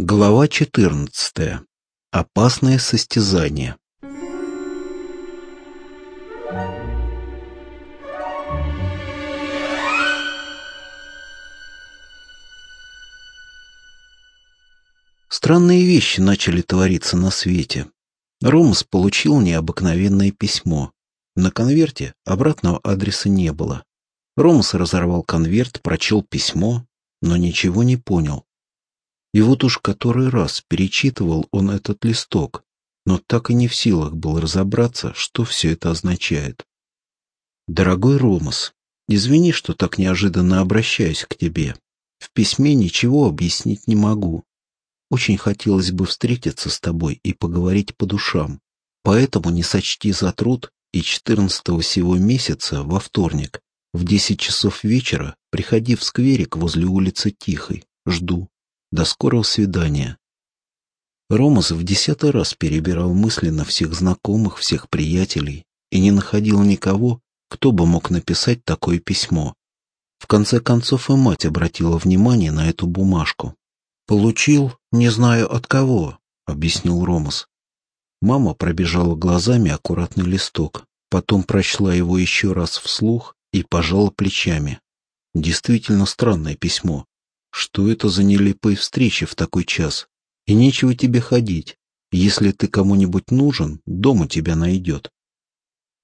Глава 14. Опасное состязание. Странные вещи начали твориться на свете. Ромас получил необыкновенное письмо. На конверте обратного адреса не было. Ромас разорвал конверт, прочел письмо, но ничего не понял. И вот уж который раз перечитывал он этот листок, но так и не в силах был разобраться, что все это означает. «Дорогой Ромас, извини, что так неожиданно обращаюсь к тебе. В письме ничего объяснить не могу. Очень хотелось бы встретиться с тобой и поговорить по душам. Поэтому не сочти за труд и 14 сего месяца, во вторник, в 10 часов вечера, приходи в скверик возле улицы Тихой. Жду. До скорого свидания. Ромас в десятый раз перебирал мысленно всех знакомых, всех приятелей и не находил никого, кто бы мог написать такое письмо. В конце концов и мать обратила внимание на эту бумажку. «Получил, не знаю от кого», — объяснил Ромас. Мама пробежала глазами аккуратный листок, потом прочла его еще раз вслух и пожала плечами. Действительно странное письмо. Что это за нелепые встречи в такой час? И нечего тебе ходить. Если ты кому-нибудь нужен, дома тебя найдет.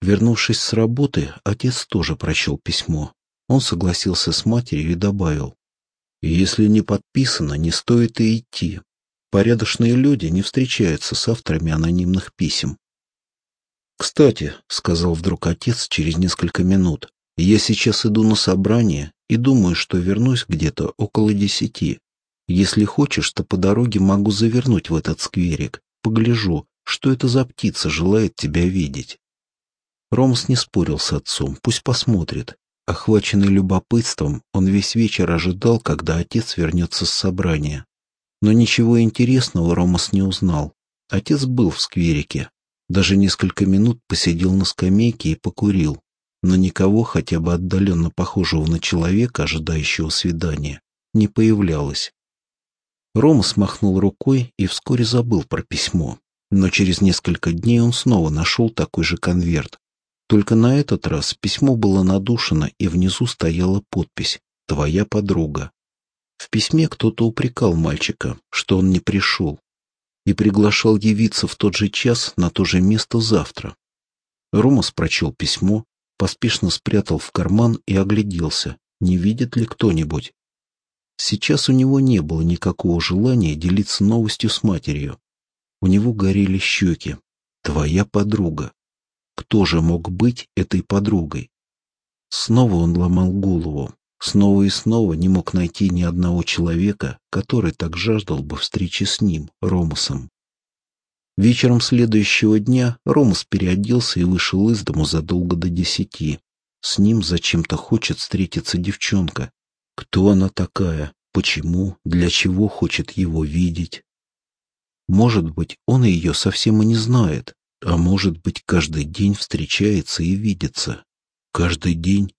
Вернувшись с работы, отец тоже прочел письмо. Он согласился с матерью и добавил. Если не подписано, не стоит и идти. Порядочные люди не встречаются с авторами анонимных писем. «Кстати», — сказал вдруг отец через несколько минут, — «я сейчас иду на собрание и думаю, что вернусь где-то около десяти. Если хочешь, то по дороге могу завернуть в этот скверик, погляжу, что это за птица желает тебя видеть. Ромс не спорил с отцом, пусть посмотрит. Охваченный любопытством, он весь вечер ожидал, когда отец вернется с собрания. Но ничего интересного Ромас не узнал. Отец был в скверике. Даже несколько минут посидел на скамейке и покурил но никого, хотя бы отдаленно похожего на человека, ожидающего свидания, не появлялось. Рома смахнул рукой и вскоре забыл про письмо, но через несколько дней он снова нашел такой же конверт. Только на этот раз письмо было надушено, и внизу стояла подпись «Твоя подруга». В письме кто-то упрекал мальчика, что он не пришел, и приглашал явиться в тот же час на то же место завтра. Ромас прочел письмо, поспешно спрятал в карман и огляделся, не видит ли кто-нибудь. Сейчас у него не было никакого желания делиться новостью с матерью. У него горели щеки. Твоя подруга. Кто же мог быть этой подругой? Снова он ломал голову. Снова и снова не мог найти ни одного человека, который так жаждал бы встречи с ним, Ромасом. Вечером следующего дня Ромас переоделся и вышел из дому задолго до десяти. С ним зачем-то хочет встретиться девчонка. Кто она такая? Почему? Для чего хочет его видеть? Может быть, он ее совсем и не знает, а может быть, каждый день встречается и видится. Каждый день?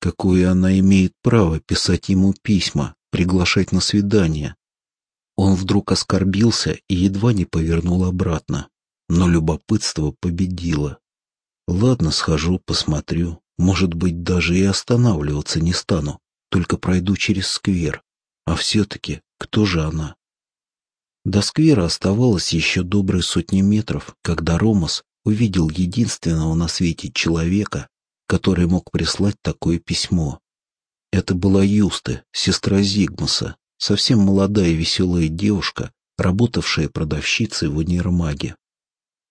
Какое она имеет право писать ему письма, приглашать на свидание, он вдруг оскорбился и едва не повернул обратно. Но любопытство победило. Ладно, схожу, посмотрю. Может быть, даже и останавливаться не стану. Только пройду через сквер. А все-таки, кто же она? До сквера оставалось еще добрые сотни метров, когда Ромас увидел единственного на свете человека, который мог прислать такое письмо. Это была Юста, сестра Зигмуса, совсем молодая веселая девушка, работавшая продавщицей в универмаге.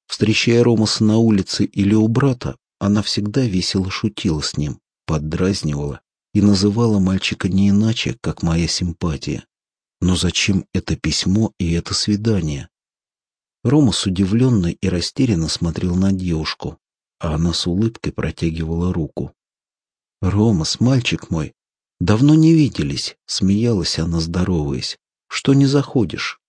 Встречая Ромаса на улице или у брата, она всегда весело шутила с ним, поддразнивала и называла мальчика не иначе, как моя симпатия. Но зачем это письмо и это свидание? Ромас удивленно и растерянно смотрел на девушку, а она с улыбкой протягивала руку. «Ромас, мальчик мой, «Давно не виделись», — смеялась она, здороваясь. «Что не заходишь?»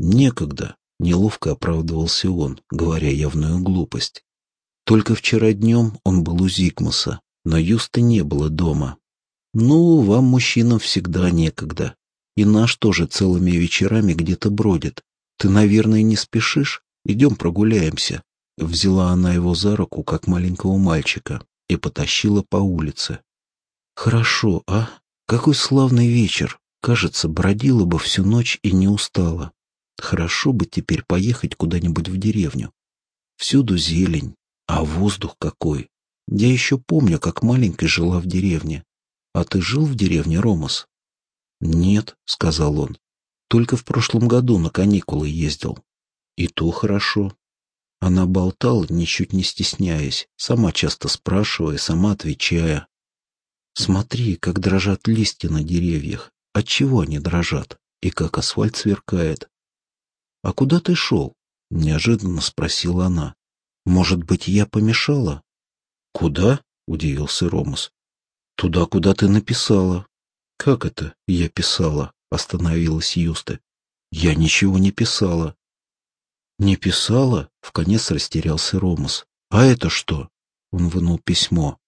«Некогда», — неловко оправдывался он, говоря явную глупость. Только вчера днем он был у Зигмуса, но Юста не было дома. «Ну, вам, мужчинам, всегда некогда. И наш тоже целыми вечерами где-то бродит. Ты, наверное, не спешишь? Идем прогуляемся». Взяла она его за руку, как маленького мальчика, и потащила по улице. «Хорошо, а? Какой славный вечер! Кажется, бродила бы всю ночь и не устала. Хорошо бы теперь поехать куда-нибудь в деревню. Всюду зелень, а воздух какой. Я еще помню, как маленькой жила в деревне. А ты жил в деревне, Ромас? Нет, сказал он. Только в прошлом году на каникулы ездил. И то хорошо. Она болтала, ничуть не стесняясь, сама часто спрашивая, сама отвечая. Смотри, как дрожат листья на деревьях. Отчего они дрожат? И как асфальт сверкает. «А куда ты шел?» — неожиданно спросила она. «Может быть, я помешала?» «Куда?» — удивился Ромас. «Туда, куда ты написала». «Как это я писала?» — остановилась Юста. «Я ничего не писала». «Не писала?» — вконец растерялся Ромас. «А это что?» — он вынул письмо.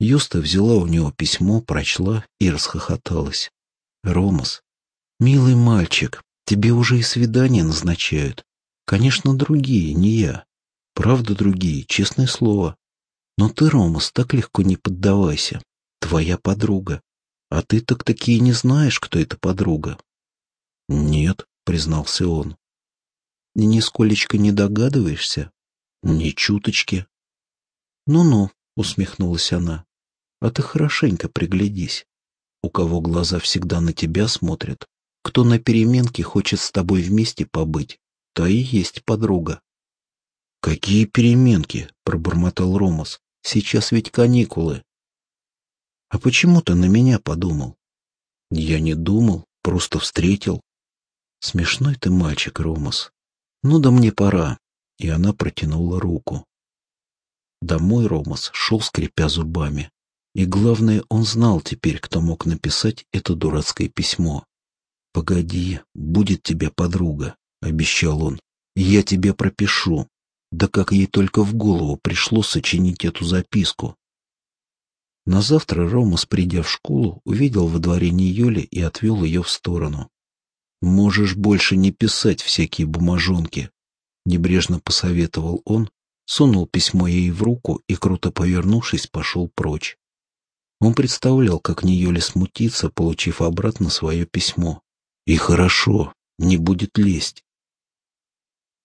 Юста взяла у него письмо, прочла и расхохоталась. «Ромас, милый мальчик, тебе уже и свидания назначают. Конечно, другие, не я. Правда, другие, честное слово. Но ты, Ромас, так легко не поддавайся. Твоя подруга. А ты так такие не знаешь, кто эта подруга?» «Нет», — признался он. «И нисколечко не догадываешься?» «Ни чуточки». «Ну-ну», — усмехнулась она. «А ты хорошенько приглядись у кого глаза всегда на тебя смотрят, кто на переменке хочет с тобой вместе побыть, то и есть подруга. «Какие переменки?» — пробормотал Ромас. «Сейчас ведь каникулы». «А почему ты на меня подумал?» «Я не думал, просто встретил». «Смешной ты мальчик, Ромас. Ну да мне пора». И она протянула руку. Домой Ромас шел, скрипя зубами. И главное, он знал теперь, кто мог написать это дурацкое письмо. «Погоди, будет тебе подруга», — обещал он. «Я тебе пропишу». Да как ей только в голову пришло сочинить эту записку. На завтра Ромас, придя в школу, увидел во дворе Ниоли и отвел ее в сторону. «Можешь больше не писать всякие бумажонки», — небрежно посоветовал он, сунул письмо ей в руку и, круто повернувшись, пошел прочь. Он представлял, как Ниоли смутится, получив обратно свое письмо. И хорошо, не будет лезть.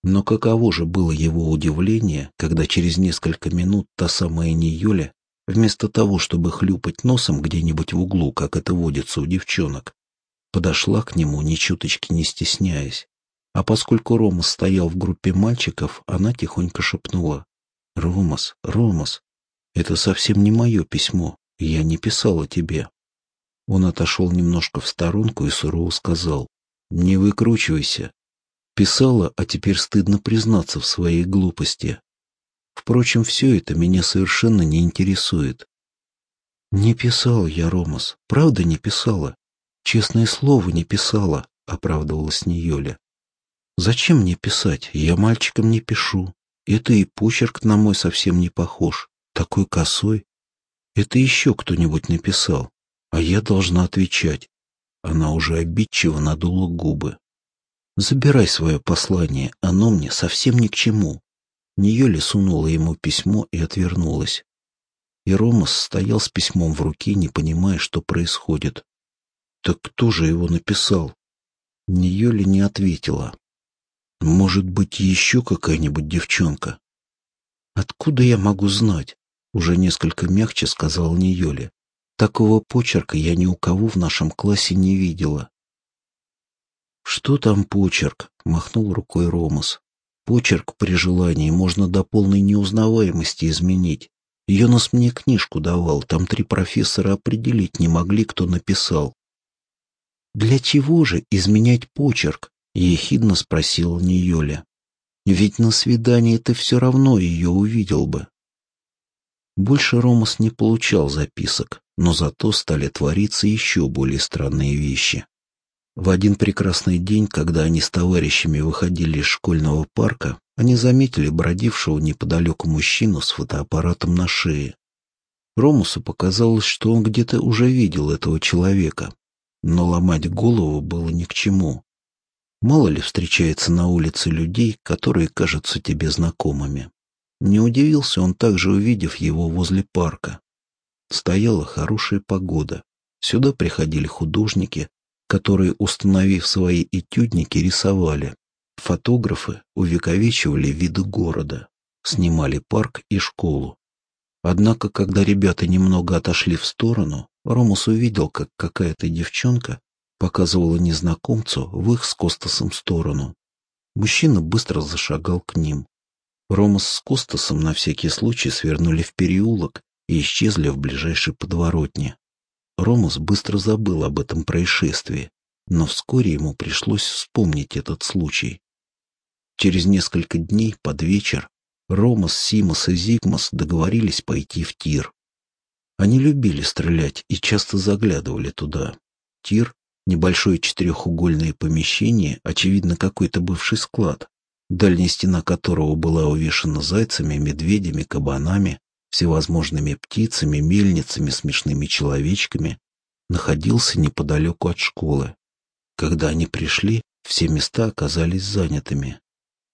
Но каково же было его удивление, когда через несколько минут та самая Ниоля, вместо того, чтобы хлюпать носом где-нибудь в углу, как это водится у девчонок, подошла к нему, ни чуточки не стесняясь. А поскольку Ромас стоял в группе мальчиков, она тихонько шепнула. «Ромас, Ромас, это совсем не мое письмо. Я не писала тебе. Он отошел немножко в сторонку и сурово сказал. Не выкручивайся. Писала, а теперь стыдно признаться в своей глупости. Впрочем, все это меня совершенно не интересует. Не писала я, Ромас, правда не писала. Честное слово, не писала, оправдывалась Ниоля. Зачем мне писать? Я мальчикам не пишу. Это и почерк на мой совсем не похож. Такой косой. Это еще кто-нибудь написал, а я должна отвечать. Она уже обидчиво надула губы. Забирай свое послание, оно мне совсем ни к чему. Ниоли сунула ему письмо и отвернулась. И Ромас стоял с письмом в руке, не понимая, что происходит. Так кто же его написал? Ниоли не ответила. Может быть, еще какая-нибудь девчонка? Откуда я могу знать? Уже несколько мягче сказал Ниёля. Такого почерка я ни у кого в нашем классе не видела. «Что там почерк?» — махнул рукой Ромас. «Почерк при желании можно до полной неузнаваемости изменить. Йонас мне книжку давал, там три профессора определить не могли, кто написал». «Для чего же изменять почерк?» — ехидно спросила Ниёля. «Ведь на свидании ты все равно ее увидел бы». Больше Ромас не получал записок, но зато стали твориться еще более странные вещи. В один прекрасный день, когда они с товарищами выходили из школьного парка, они заметили бродившего неподалеку мужчину с фотоаппаратом на шее. Ромусу показалось, что он где-то уже видел этого человека. но ломать голову было ни к чему. Мало ли встречается на улице людей, которые кажутся тебе знакомыми. Не удивился он также, увидев его возле парка. Стояла хорошая погода. Сюда приходили художники, которые, установив свои этюдники, рисовали. Фотографы увековечивали виды города, снимали парк и школу. Однако, когда ребята немного отошли в сторону, Ромус увидел, как какая-то девчонка показывала незнакомцу в их с Костасом сторону. Мужчина быстро зашагал к ним. Ромас с Костасом на всякий случай свернули в переулок и исчезли в ближайшей подворотне. Ромас быстро забыл об этом происшествии, но вскоре ему пришлось вспомнить этот случай. Через несколько дней под вечер Ромас, Симос и Зигмас договорились пойти в тир. Они любили стрелять и часто заглядывали туда. Тир — небольшое четырехугольное помещение, очевидно, какой-то бывший склад, дальняя стена которого была увешана зайцами, медведями, кабанами, всевозможными птицами, мельницами, смешными человечками, находился неподалеку от школы. Когда они пришли, все места оказались занятыми.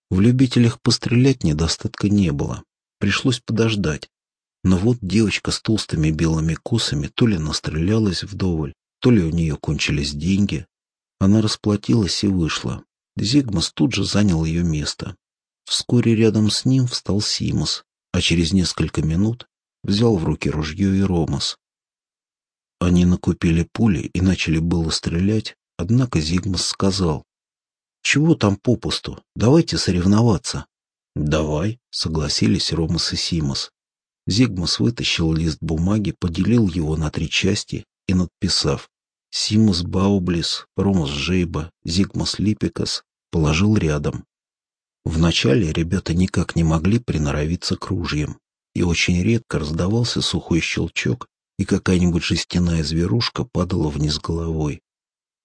В любителях пострелять недостатка не было. Пришлось подождать. Но вот девочка с толстыми белыми косами то ли настрелялась вдоволь, то ли у нее кончились деньги. Она расплатилась и вышла. Зигмас тут же занял ее место. Вскоре рядом с ним встал Симос, а через несколько минут взял в руки ружье и Ромас. Они накупили пули и начали было стрелять, однако Зигмас сказал, «Чего там попусту? Давайте соревноваться». «Давай», — согласились Ромас и Симос. Зигмас вытащил лист бумаги, поделил его на три части и, надписав «Симус Баублис, Ромас Жейба, Зигмас Липикас», положил рядом. Вначале ребята никак не могли приноровиться к ружьям, и очень редко раздавался сухой щелчок, и какая-нибудь жестяная зверушка падала вниз головой.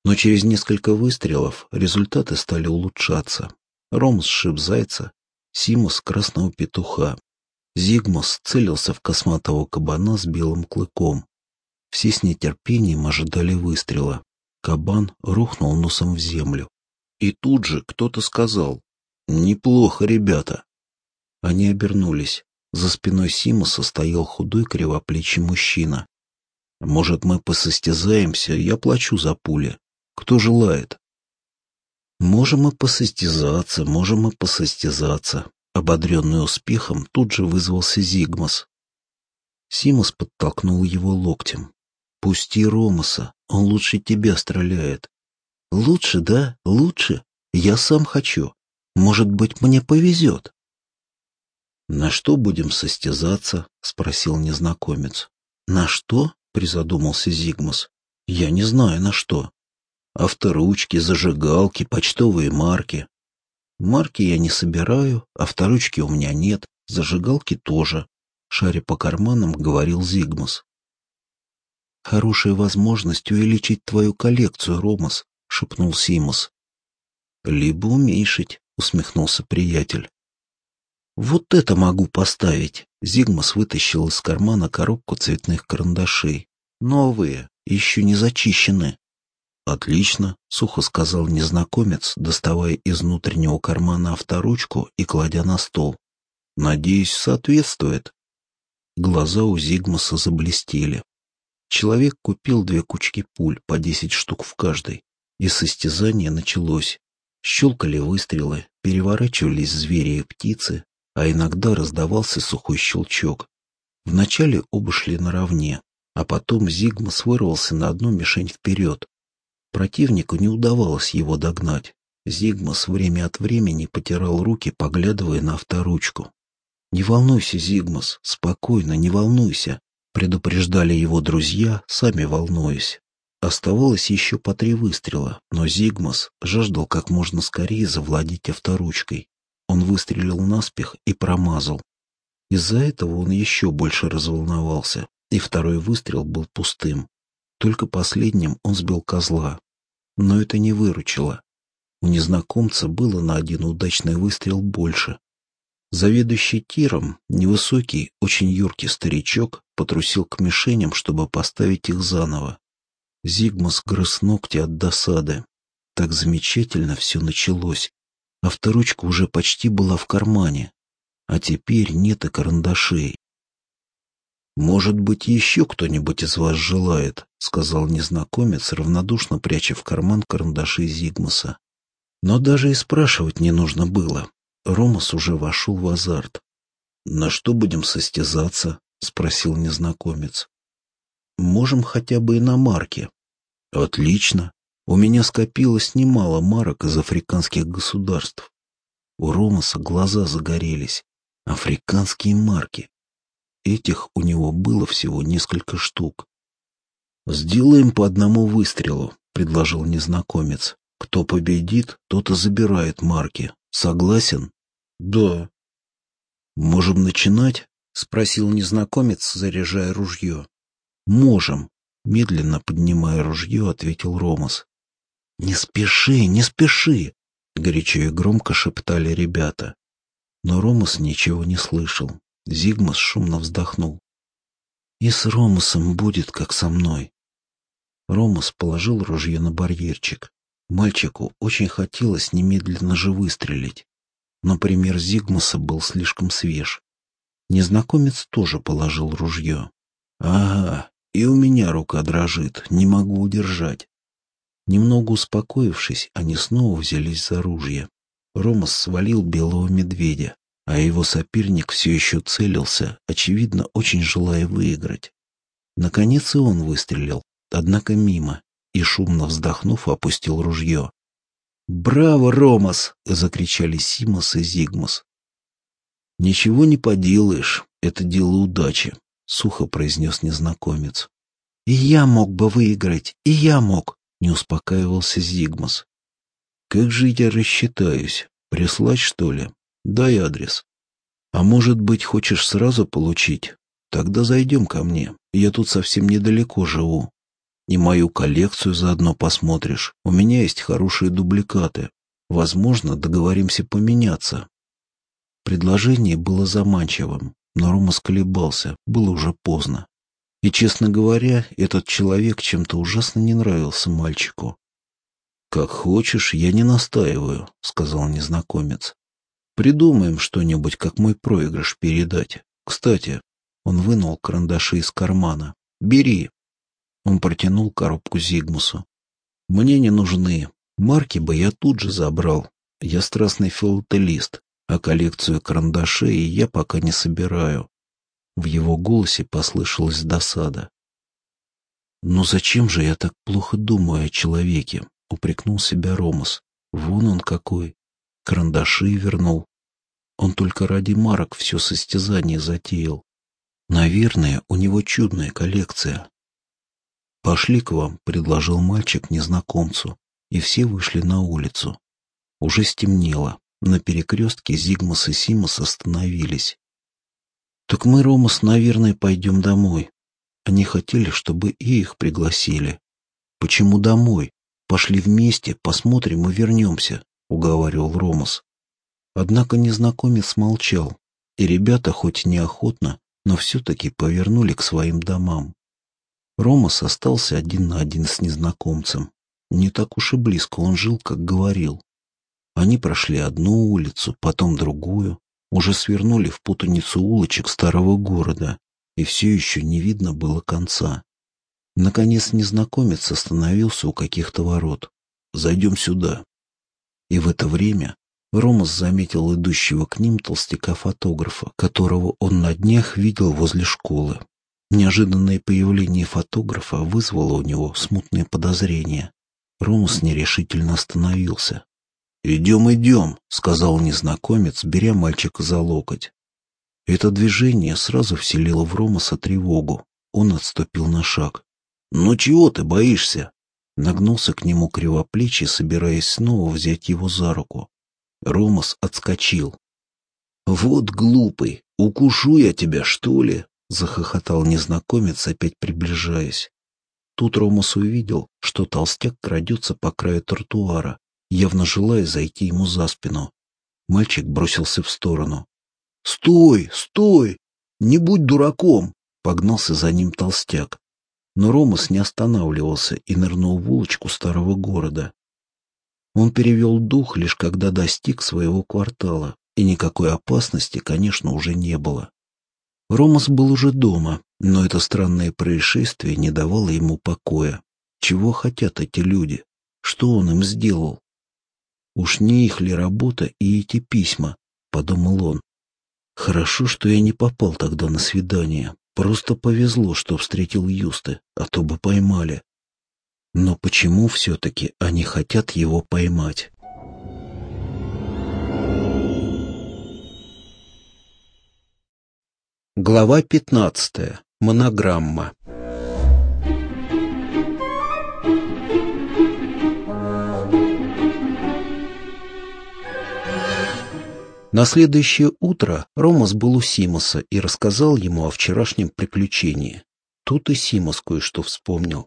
Но через несколько выстрелов результаты стали улучшаться. Ром сшиб зайца, Симус — красного петуха. Зигмус целился в косматого кабана с белым клыком. Все с нетерпением ожидали выстрела. Кабан рухнул носом в землю. И тут же кто-то сказал «Неплохо, ребята». Они обернулись. За спиной Симуса стоял худой кривоплечий мужчина. «Может, мы посостязаемся? Я плачу за пули. Кто желает?» «Можем и посостязаться, можем и посостязаться». Ободренный успехом, тут же вызвался Зигмас. Симус подтолкнул его локтем. «Пусти Ромаса, он лучше тебя стреляет». «Лучше, да, лучше. Я сам хочу. Может быть, мне повезет». «На что будем состязаться?» — спросил незнакомец. «На что?» — призадумался Зигмас. «Я не знаю, на что. Авторучки, зажигалки, почтовые марки. Марки я не собираю, авторучки у меня нет, зажигалки тоже», — шаря по карманам, говорил Зигмас. «Хорошая возможность увеличить твою коллекцию, Ромас», — шепнул Симос. «Либо уменьшить», — усмехнулся приятель. «Вот это могу поставить!» Зигмас вытащил из кармана коробку цветных карандашей. «Новые, еще не зачищены». «Отлично», — сухо сказал незнакомец, доставая из внутреннего кармана авторучку и кладя на стол. «Надеюсь, соответствует». Глаза у Зигмаса заблестели. Человек купил две кучки пуль, по десять штук в каждой, и состязание началось. Щелкали выстрелы, переворачивались звери и птицы, а иногда раздавался сухой щелчок. Вначале оба шли наравне, а потом Зигмас вырвался на одну мишень вперед. Противнику не удавалось его догнать. Зигмас время от времени потирал руки, поглядывая на авторучку. «Не волнуйся, Зигмас, спокойно, не волнуйся», предупреждали его друзья, сами волнуясь. Оставалось еще по три выстрела, но Зигмас жаждал как можно скорее завладеть авторучкой. Он выстрелил наспех и промазал. Из-за этого он еще больше разволновался, и второй выстрел был пустым. Только последним он сбил козла. Но это не выручило. У незнакомца было на один удачный выстрел больше. Заведующий тиром, невысокий, очень юркий старичок, потрусил к мишеням, чтобы поставить их заново. Зигмус грыз ногти от досады. Так замечательно все началось. Авторучка уже почти была в кармане. А теперь нет и карандашей. «Может быть, еще кто-нибудь из вас желает», — сказал незнакомец, равнодушно пряча в карман карандаши Зигмуса. Но даже и спрашивать не нужно было. Ромас уже вошел в азарт. «На что будем состязаться?» — спросил незнакомец. «Можем хотя бы и на марке». «Отлично. У меня скопилось немало марок из африканских государств». У Ромаса глаза загорелись. Африканские марки. Этих у него было всего несколько штук. «Сделаем по одному выстрелу», — предложил незнакомец. «Кто победит, тот и забирает марки. Согласен?» «Да». «Можем начинать?» — спросил незнакомец, заряжая ружье. «Можем», — медленно поднимая ружье, ответил Ромас. «Не спеши, не спеши!» — горячо и громко шептали ребята. Но Ромас ничего не слышал. Зигмас шумно вздохнул. «И с Ромасом будет, как со мной». Ромас положил ружье на барьерчик. Мальчику очень хотелось немедленно же выстрелить. Но пример Зигмаса был слишком свеж. Незнакомец тоже положил ружье. «Ага, и у меня рука дрожит, не могу удержать». Немного успокоившись, они снова взялись за ружье. Ромас свалил белого медведя а его соперник все еще целился, очевидно, очень желая выиграть. Наконец и он выстрелил, однако мимо, и, шумно вздохнув, опустил ружье. «Браво, Ромас!» — закричали Симос и Зигмус. «Ничего не поделаешь, это дело удачи», — сухо произнес незнакомец. «И я мог бы выиграть, и я мог», — не успокаивался Зигмус. «Как же я рассчитаюсь? Прислать, что ли?» Дай адрес. А может быть, хочешь сразу получить? Тогда зайдем ко мне. Я тут совсем недалеко живу. И мою коллекцию заодно посмотришь. У меня есть хорошие дубликаты. Возможно, договоримся поменяться. Предложение было заманчивым, но Рома сколебался, было уже поздно. И, честно говоря, этот человек чем-то ужасно не нравился мальчику. «Как хочешь, я не настаиваю», — сказал незнакомец. Придумаем что-нибудь, как мой проигрыш передать. Кстати, он вынул карандаши из кармана. Бери. Он протянул коробку Зигмусу. Мне не нужны. Марки бы я тут же забрал. Я страстный филателист, а коллекцию карандашей я пока не собираю. В его голосе послышалась досада. «Но зачем же я так плохо думаю о человеке?» — упрекнул себя Ромас. «Вон он какой карандаши вернул. Он только ради марок все состязание затеял. Наверное, у него чудная коллекция. «Пошли к вам», — предложил мальчик незнакомцу, и все вышли на улицу. Уже стемнело. На перекрестке Зигмас и Симас остановились. «Так мы, Ромас, наверное, пойдем домой. Они хотели, чтобы и их пригласили. Почему домой? Пошли вместе, посмотрим и вернемся», — уговаривал Ромас. Однако незнакомец молчал, и ребята, хоть неохотно, но все-таки повернули к своим домам. Ромас остался один на один с незнакомцем. Не так уж и близко он жил, как говорил. Они прошли одну улицу, потом другую, уже свернули в путаницу улочек старого города, и все еще не видно было конца. Наконец незнакомец остановился у каких-то ворот. «Зайдем сюда», и в это время Ромас заметил идущего к ним толстяка-фотографа, которого он на днях видел возле школы. Неожиданное появление фотографа вызвало у него смутные подозрения. Ромас нерешительно остановился. «Идем, идем», — сказал незнакомец, беря мальчика за локоть. Это движение сразу вселило в Ромаса тревогу. Он отступил на шаг. «Ну чего ты боишься?» Нагнулся к нему кривоплечий, собираясь снова взять его за руку. Ромас отскочил. «Вот глупый, укушу я тебя, что ли?» — захохотал незнакомец, опять приближаясь. Тут Ромас увидел, что толстяк крадется по краю тротуара, явно желая зайти ему за спину. Мальчик бросился в сторону. «Стой! Стой! Не будь дураком!» — погнался за ним толстяк. Но Ромас не останавливался и нырнул в улочку старого города. Он перевел дух лишь когда достиг своего квартала, и никакой опасности, конечно, уже не было. Ромас был уже дома, но это странное происшествие не давало ему покоя. Чего хотят эти люди? Что он им сделал? Уж не их ли работа и эти письма, подумал он. Хорошо, что я не попал тогда на свидание. Просто повезло, что встретил Юсты, а то бы поймали. Но почему все-таки они хотят его поймать? Глава пятнадцатая. Монограмма. На следующее утро Ромас был у Симоса и рассказал ему о вчерашнем приключении. Тут и Симос кое-что вспомнил.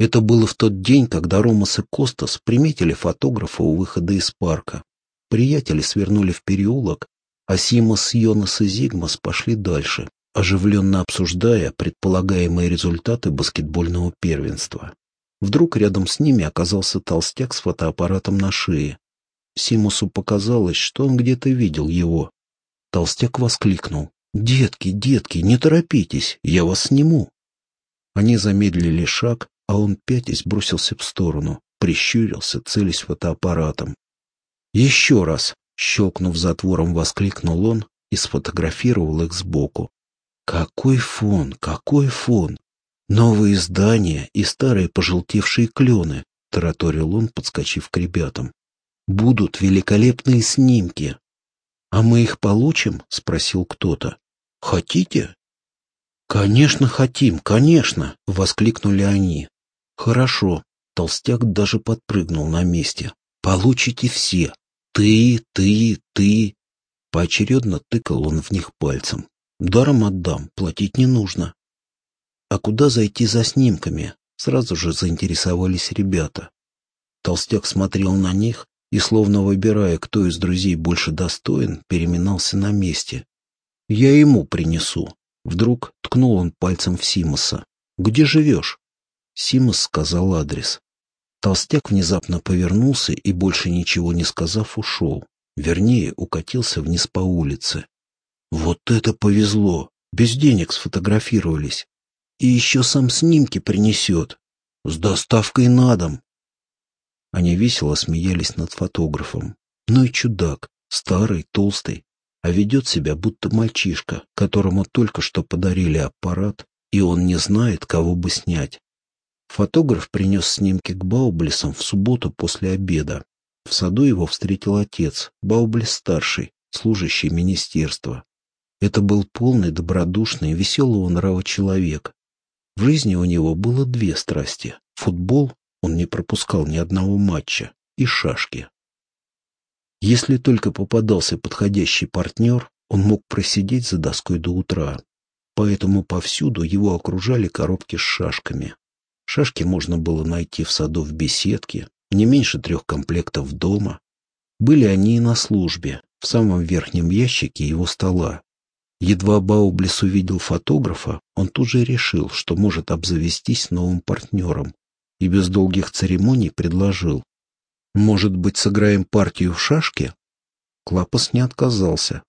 Это было в тот день, когда Ромас и Костас приметили фотографа у выхода из парка. Приятели свернули в переулок, а Симос, Йонас и Зигмас пошли дальше, оживленно обсуждая предполагаемые результаты баскетбольного первенства. Вдруг рядом с ними оказался толстяк с фотоаппаратом на шее. Симусу показалось, что он где-то видел его. Толстяк воскликнул. «Детки, детки, не торопитесь, я вас сниму». Они замедлили шаг, а он пятясь бросился в сторону, прищурился, целясь фотоаппаратом. «Еще раз!» — щелкнув затвором, воскликнул он и сфотографировал их сбоку. «Какой фон, какой фон! Новые здания и старые пожелтевшие клены!» — тараторил он, подскочив к ребятам. Будут великолепные снимки. А мы их получим? Спросил кто-то. Хотите? Конечно, хотим, конечно, воскликнули они. Хорошо. Толстяк даже подпрыгнул на месте. Получите все. Ты, ты, ты. Поочередно тыкал он в них пальцем. Даром отдам, платить не нужно. А куда зайти за снимками? Сразу же заинтересовались ребята. Толстяк смотрел на них, и, словно выбирая, кто из друзей больше достоин, переминался на месте. «Я ему принесу». Вдруг ткнул он пальцем в Симоса. «Где живешь?» Симос сказал адрес. Толстяк внезапно повернулся и, больше ничего не сказав, ушел. Вернее, укатился вниз по улице. «Вот это повезло! Без денег сфотографировались. И еще сам снимки принесет. С доставкой на дом. Они весело смеялись над фотографом. Ну и чудак, старый, толстый, а ведет себя будто мальчишка, которому только что подарили аппарат, и он не знает, кого бы снять. Фотограф принес снимки к Баублисам в субботу после обеда. В саду его встретил отец, Баублис-старший, служащий министерства. Это был полный, добродушный, веселого нрава человек. В жизни у него было две страсти — футбол он не пропускал ни одного матча. И шашки. Если только попадался подходящий партнер, он мог просидеть за доской до утра. Поэтому повсюду его окружали коробки с шашками. Шашки можно было найти в саду в беседке, не меньше трех комплектов дома. Были они и на службе, в самом верхнем ящике его стола. Едва Баублис увидел фотографа, он тут же решил, что может обзавестись новым партнером, и без долгих церемоний предложил. «Может быть, сыграем партию в шашки?» Клапос не отказался.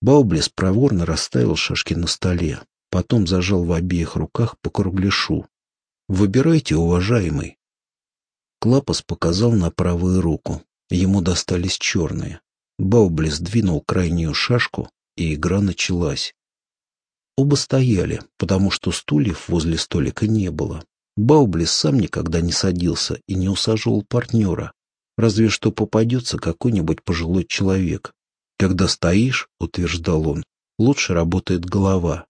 Баублес проворно расставил шашки на столе, потом зажал в обеих руках по кругляшу. «Выбирайте, уважаемый». Клапос показал на правую руку. Ему достались черные. Баублес двинул крайнюю шашку, и игра началась. Оба стояли, потому что стульев возле столика не было. Баублис сам никогда не садился и не усаживал партнера, разве что попадется какой-нибудь пожилой человек. Когда стоишь, утверждал он, лучше работает голова.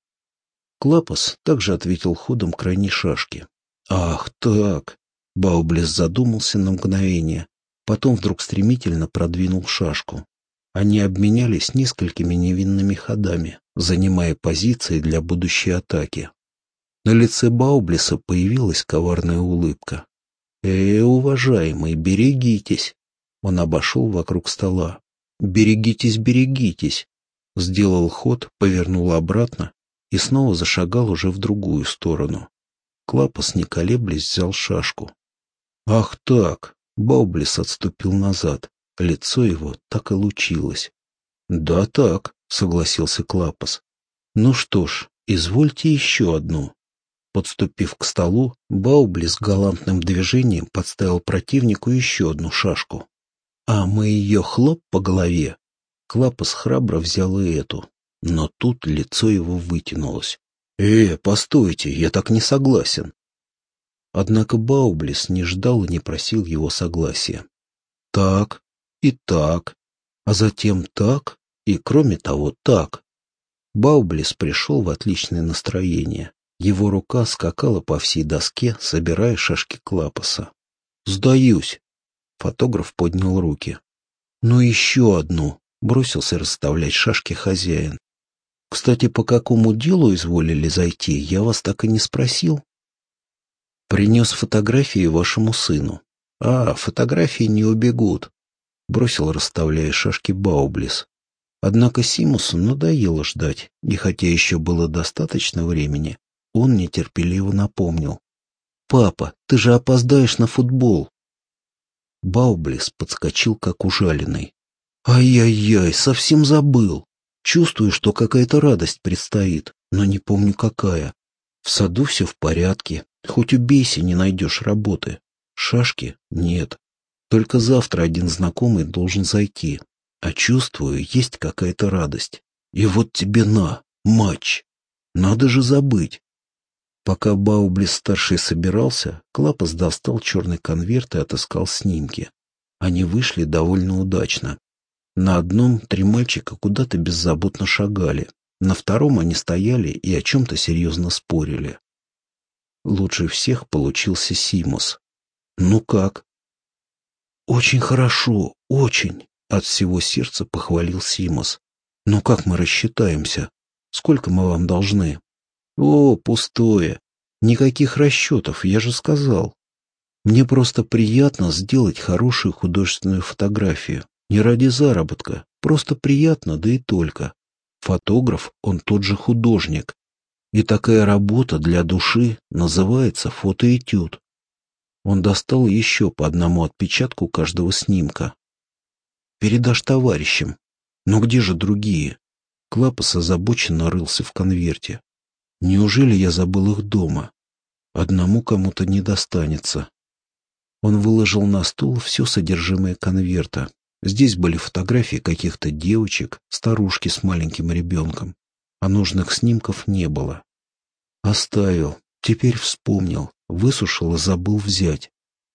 Клапос также ответил ходом крайней шашки. «Ах, так!» Баублис задумался на мгновение, потом вдруг стремительно продвинул шашку. Они обменялись несколькими невинными ходами, занимая позиции для будущей атаки. На лице Баублиса появилась коварная улыбка. «Э, уважаемый, берегитесь!» Он обошел вокруг стола. «Берегитесь, берегитесь!» Сделал ход, повернул обратно и снова зашагал уже в другую сторону. Клапос, не колеблясь, взял шашку. «Ах так!» — Баублис отступил назад. Лицо его так и лучилось. «Да так», — согласился Клапос. «Ну что ж, извольте еще одну». Подступив к столу, Баублис галантным движением подставил противнику еще одну шашку. А мы ее хлоп по голове. Клапос храбро взял и эту. Но тут лицо его вытянулось. «Э, постойте, я так не согласен». Однако Баублис не ждал и не просил его согласия. Так и так, а затем так и, кроме того, так. Баублис пришел в отличное настроение. Его рука скакала по всей доске, собирая шашки Клапоса. «Сдаюсь!» Фотограф поднял руки. «Ну еще одну!» — бросился расставлять шашки хозяин. Кстати, по какому делу изволили зайти, я вас так и не спросил. Принес фотографии вашему сыну. А, фотографии не убегут. Бросил, расставляя шашки Баублис. Однако Симусу надоело ждать, и хотя еще было достаточно времени, он нетерпеливо напомнил. «Папа, ты же опоздаешь на футбол!» Баублис подскочил, как ужаленный. «Ай-яй-яй, совсем забыл!» Чувствую, что какая-то радость предстоит, но не помню какая. В саду все в порядке, хоть убейся, не найдешь работы. Шашки нет. Только завтра один знакомый должен зайти. А чувствую, есть какая-то радость. И вот тебе на, матч. Надо же забыть. Пока Баублис-старший собирался, Клапас достал черный конверт и отыскал снимки. Они вышли довольно удачно. На одном три мальчика куда-то беззаботно шагали, на втором они стояли и о чем-то серьезно спорили. Лучше всех получился Симус. «Ну как?» «Очень хорошо, очень!» — от всего сердца похвалил Симус. «Ну как мы рассчитаемся? Сколько мы вам должны?» «О, пустое! Никаких расчетов, я же сказал. Мне просто приятно сделать хорошую художественную фотографию. Не ради заработка, просто приятно, да и только. Фотограф, он тот же художник. И такая работа для души называется фотоэтюд. Он достал еще по одному отпечатку каждого снимка. «Передашь товарищам. Но где же другие?» Клапос озабоченно рылся в конверте. «Неужели я забыл их дома? Одному кому-то не достанется». Он выложил на стол все содержимое конверта. Здесь были фотографии каких-то девочек, старушки с маленьким ребенком, а нужных снимков не было. Оставил, теперь вспомнил, высушил и забыл взять.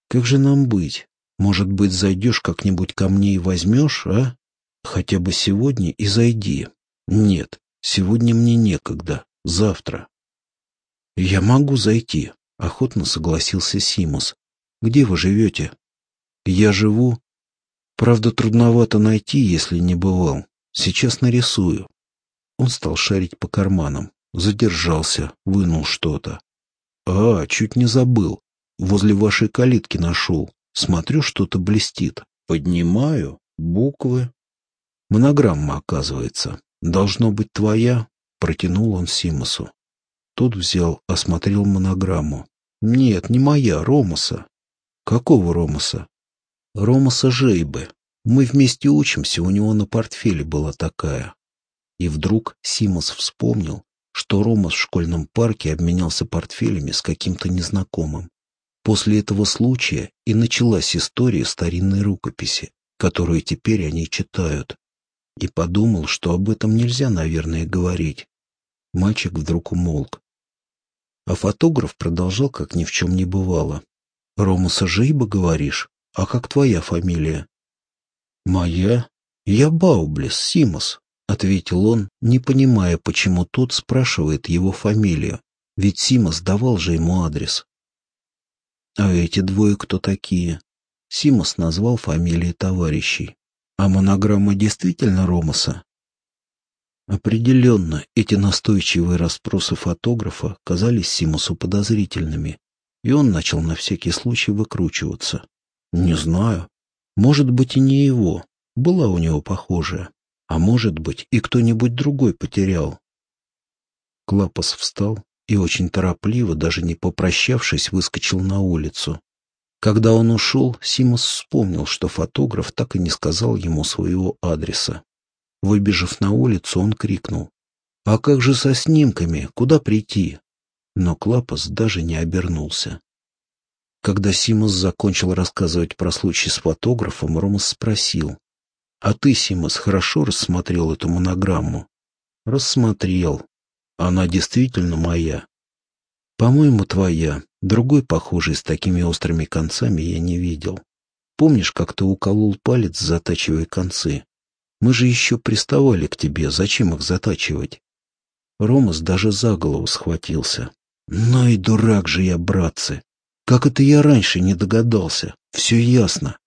Как же нам быть? Может быть, зайдешь как-нибудь ко мне и возьмешь, а? Хотя бы сегодня и зайди. Нет, сегодня мне некогда, завтра. Я могу зайти, охотно согласился Симус. Где вы живете? Я живу Правда, трудновато найти, если не бывал. Сейчас нарисую. Он стал шарить по карманам. Задержался, вынул что-то. А, чуть не забыл. Возле вашей калитки нашел. Смотрю, что-то блестит. Поднимаю. Буквы. Монограмма, оказывается. Должно быть твоя. Протянул он Симосу. Тот взял, осмотрел монограмму. Нет, не моя, Ромаса. Какого Ромаса? Ромаса Жейбы. Мы вместе учимся, у него на портфеле была такая. И вдруг Симос вспомнил, что Рома в школьном парке обменялся портфелями с каким-то незнакомым. После этого случая и началась история старинной рукописи, которую теперь они читают. И подумал, что об этом нельзя, наверное, говорить. Мальчик вдруг умолк. А фотограф продолжал, как ни в чем не бывало. «Ромаса Жейба, говоришь? А как твоя фамилия? Моя? Я Баублес, Симос, ответил он, не понимая, почему тот спрашивает его фамилию. Ведь Симос давал же ему адрес. А эти двое кто такие? Симос назвал фамилии товарищей. А монограмма действительно Ромаса? Определенно, эти настойчивые расспросы фотографа казались Симусу подозрительными, и он начал на всякий случай выкручиваться. Не знаю. Может быть, и не его. Была у него похожая. А может быть, и кто-нибудь другой потерял. Клапос встал, и очень торопливо, даже не попрощавшись, выскочил на улицу. Когда он ушел, Симос вспомнил, что фотограф так и не сказал ему своего адреса. Выбежав на улицу, он крикнул. «А как же со снимками? Куда прийти?» Но Клапас даже не обернулся. Когда Симос закончил рассказывать про случай с фотографом, Ромас спросил. «А ты, Симос, хорошо рассмотрел эту монограмму?» «Рассмотрел. Она действительно моя?» «По-моему, твоя. Другой, похожий, с такими острыми концами, я не видел. Помнишь, как ты уколол палец, затачивая концы? Мы же еще приставали к тебе, зачем их затачивать? Ромас даже за голову схватился. Ну и дурак же я, братцы! Как это я раньше не догадался? Все ясно.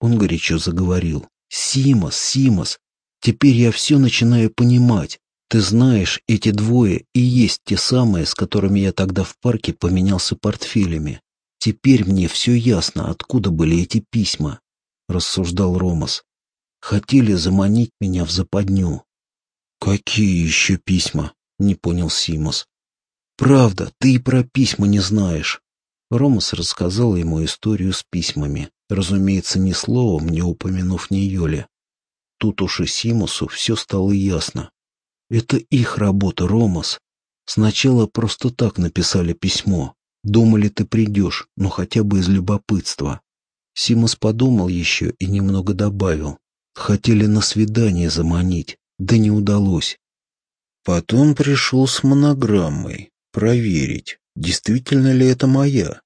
Он горячо заговорил. Симос, Симос, теперь я все начинаю понимать. Ты знаешь, эти двое и есть те самые, с которыми я тогда в парке поменялся портфелями. Теперь мне все ясно, откуда были эти письма, — рассуждал Ромас. Хотели заманить меня в западню. Какие еще письма? — не понял Симос. Правда, ты и про письма не знаешь. Ромас рассказал ему историю с письмами, разумеется, ни словом не упомянув ни Йоле. Тут уж и Симусу все стало ясно. Это их работа, Ромас. Сначала просто так написали письмо. Думали, ты придешь, но хотя бы из любопытства. Симус подумал еще и немного добавил. Хотели на свидание заманить, да не удалось. Потом пришел с монограммой, проверить, действительно ли это моя.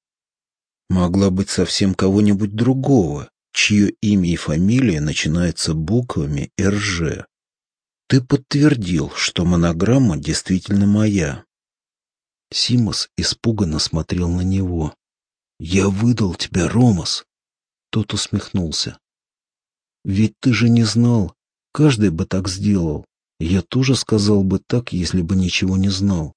Могла быть совсем кого-нибудь другого, чье имя и фамилия начинаются буквами РЖ. Ты подтвердил, что монограмма действительно моя. Симос испуганно смотрел на него. «Я выдал тебя, Ромас!» Тот усмехнулся. «Ведь ты же не знал. Каждый бы так сделал. Я тоже сказал бы так, если бы ничего не знал».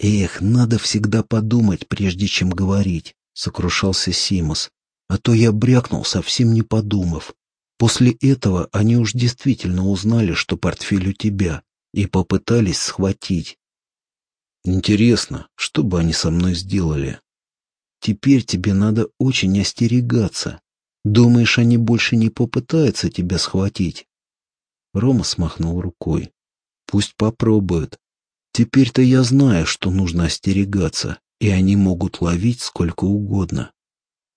«Эх, надо всегда подумать, прежде чем говорить», — сокрушался Симос. «А то я брякнул, совсем не подумав. После этого они уж действительно узнали, что портфель у тебя, и попытались схватить. Интересно, что бы они со мной сделали? Теперь тебе надо очень остерегаться. Думаешь, они больше не попытаются тебя схватить? Рома смахнул рукой. Пусть попробуют. Теперь-то я знаю, что нужно остерегаться, и они могут ловить сколько угодно.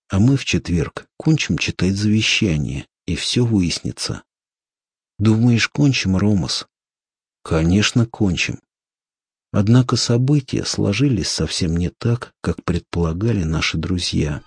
А мы в четверг кончим читать завещание и все выяснится. Думаешь, кончим, Ромас? Конечно, кончим. Однако события сложились совсем не так, как предполагали наши друзья.